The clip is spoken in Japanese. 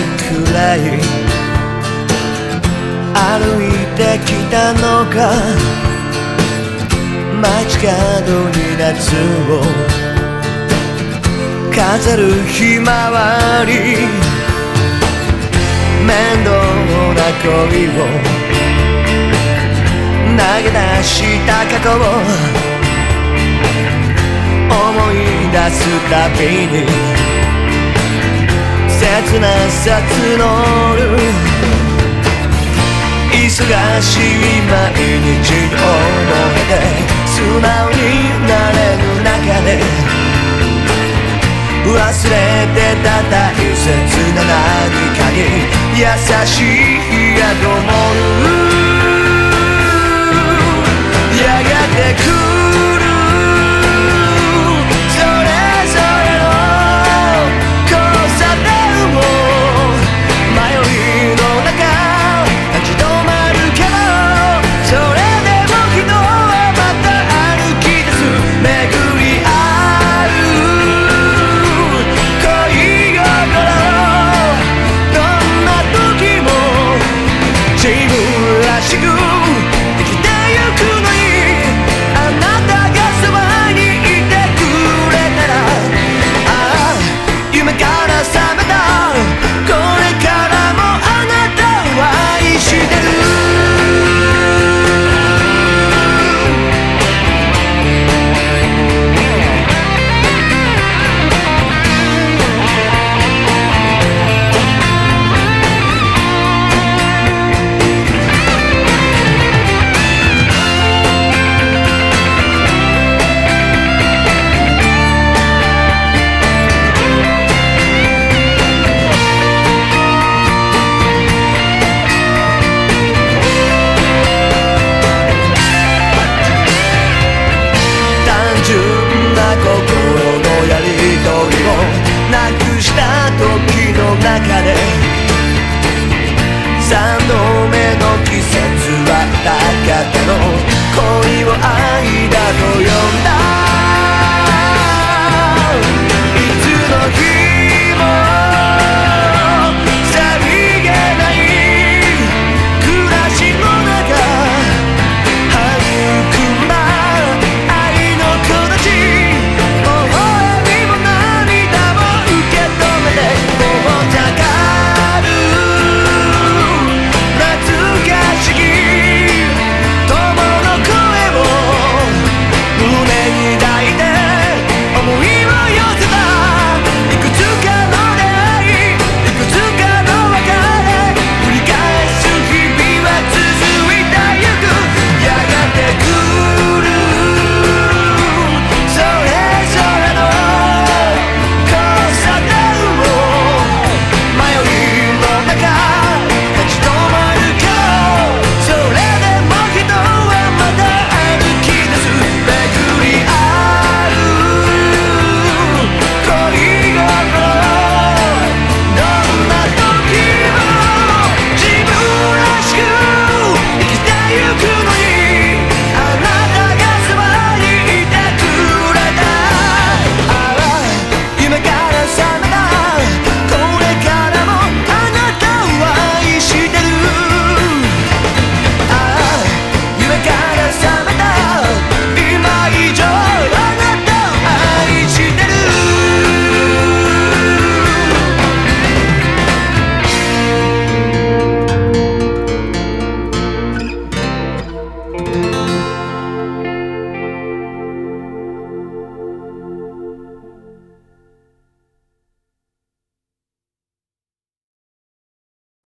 い。歩いてきたのか。街角に夏を。飾るひまわり。面倒な恋を。投げ出した過去を。思い出すたびに。切な札の忙しい毎日に思えて素直になれる中で。忘れてた大切な何かに優しい宿もの恋を愛だとよ